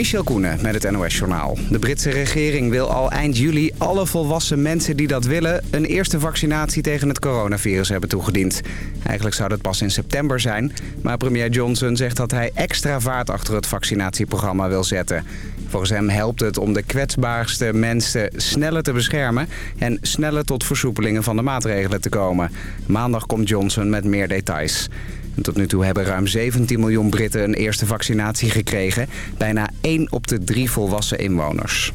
Michel Koenen met het NOS-journaal. De Britse regering wil al eind juli alle volwassen mensen die dat willen... een eerste vaccinatie tegen het coronavirus hebben toegediend. Eigenlijk zou dat pas in september zijn. Maar premier Johnson zegt dat hij extra vaart achter het vaccinatieprogramma wil zetten. Volgens hem helpt het om de kwetsbaarste mensen sneller te beschermen... en sneller tot versoepelingen van de maatregelen te komen. Maandag komt Johnson met meer details. Tot nu toe hebben ruim 17 miljoen Britten een eerste vaccinatie gekregen. Bijna 1 op de 3 volwassen inwoners.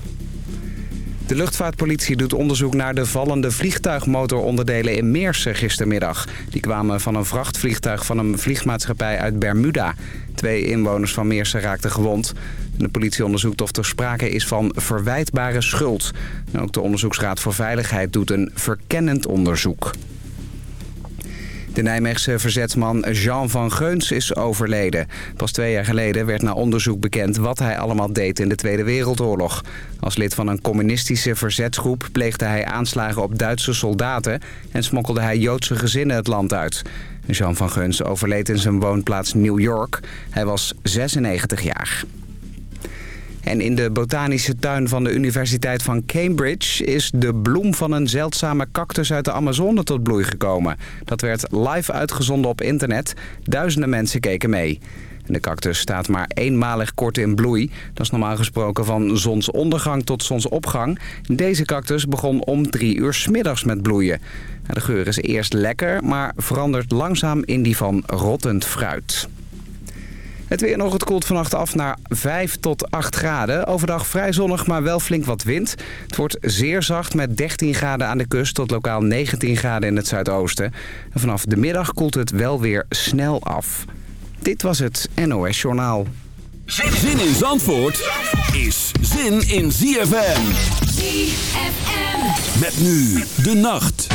De luchtvaartpolitie doet onderzoek naar de vallende vliegtuigmotoronderdelen in Meersen gistermiddag. Die kwamen van een vrachtvliegtuig van een vliegmaatschappij uit Bermuda. Twee inwoners van Meersen raakten gewond. De politie onderzoekt of er sprake is van verwijtbare schuld. Ook de Onderzoeksraad voor Veiligheid doet een verkennend onderzoek. De Nijmeegse verzetsman Jean van Geuns is overleden. Pas twee jaar geleden werd na onderzoek bekend wat hij allemaal deed in de Tweede Wereldoorlog. Als lid van een communistische verzetsgroep pleegde hij aanslagen op Duitse soldaten... en smokkelde hij Joodse gezinnen het land uit. Jean van Geuns overleed in zijn woonplaats New York. Hij was 96 jaar. En in de botanische tuin van de Universiteit van Cambridge... is de bloem van een zeldzame cactus uit de Amazone tot bloei gekomen. Dat werd live uitgezonden op internet. Duizenden mensen keken mee. De cactus staat maar eenmalig kort in bloei. Dat is normaal gesproken van zonsondergang tot zonsopgang. Deze cactus begon om drie uur smiddags met bloeien. De geur is eerst lekker, maar verandert langzaam in die van rottend fruit. Het weer nog, het koelt vannacht af naar 5 tot 8 graden. Overdag vrij zonnig, maar wel flink wat wind. Het wordt zeer zacht met 13 graden aan de kust tot lokaal 19 graden in het zuidoosten. En vanaf de middag koelt het wel weer snel af. Dit was het NOS Journaal. Zin in Zandvoort is zin in ZFM. ZFM. Met nu de nacht.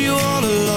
you all alone.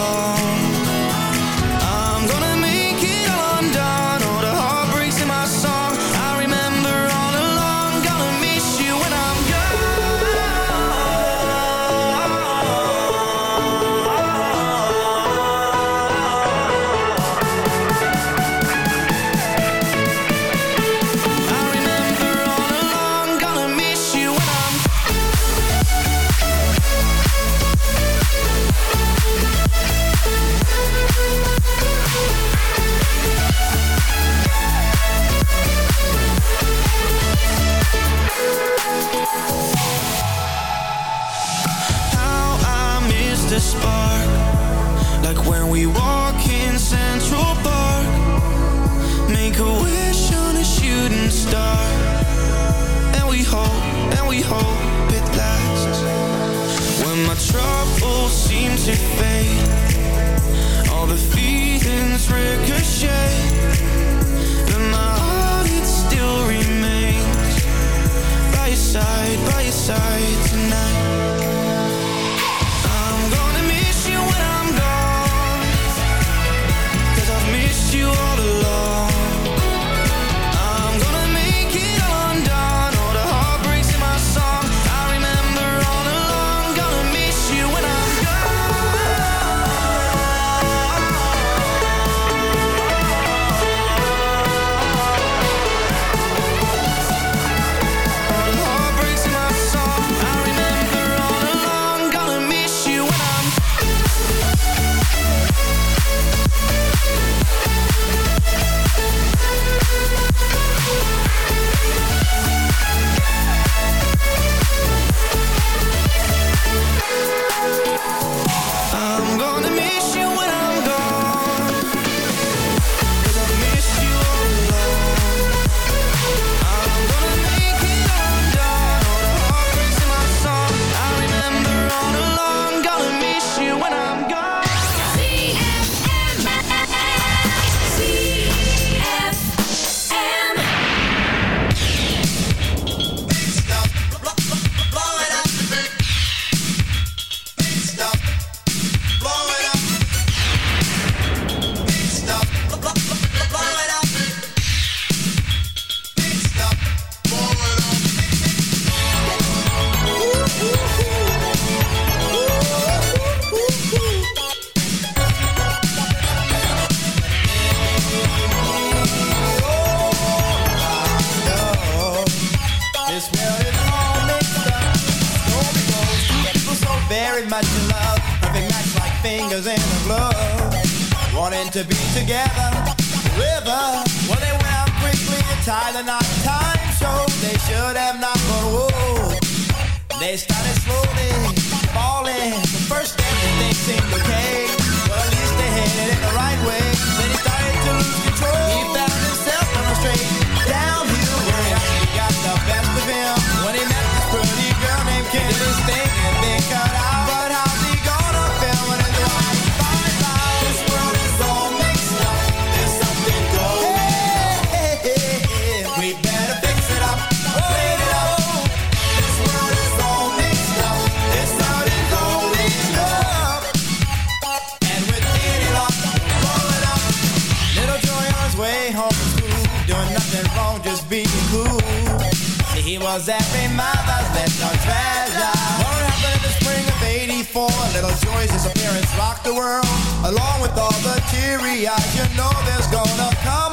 Cause every mother's little treasure. What happened in the spring of 84 Little Joy's disappearance rocked the world Along with all the teary eyes You know there's gonna come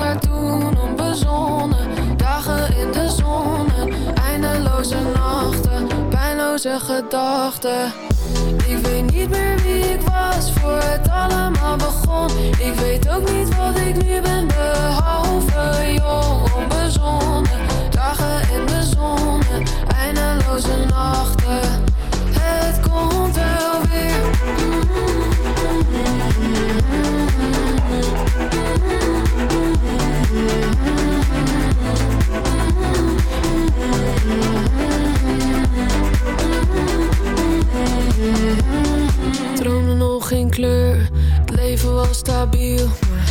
Naar toen. Onbezonnen, dagen in de zon, eindeloze nachten, pijnloze gedachten. Ik weet niet meer wie ik was voor het allemaal begon. Ik weet ook niet wat ik nu ben, behalve jong, onbezonnen. Dagen in de zon, eindeloze nachten. Het komt wel weer. Droomde nog geen kleur, het leven was stabiel.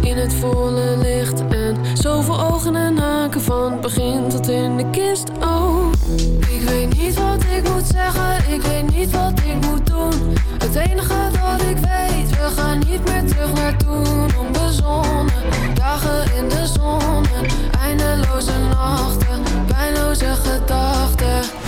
in het volle licht. En zoveel ogen en haken van het begin tot in de kist. Oh, ik weet niet wat ik moet zeggen. Ik weet niet wat ik moet doen. Het enige dat ik weet, we gaan niet meer terug naar toen. Onbezonnen, dagen in de zon. Eindeloze nachten, pijnloze gedachten.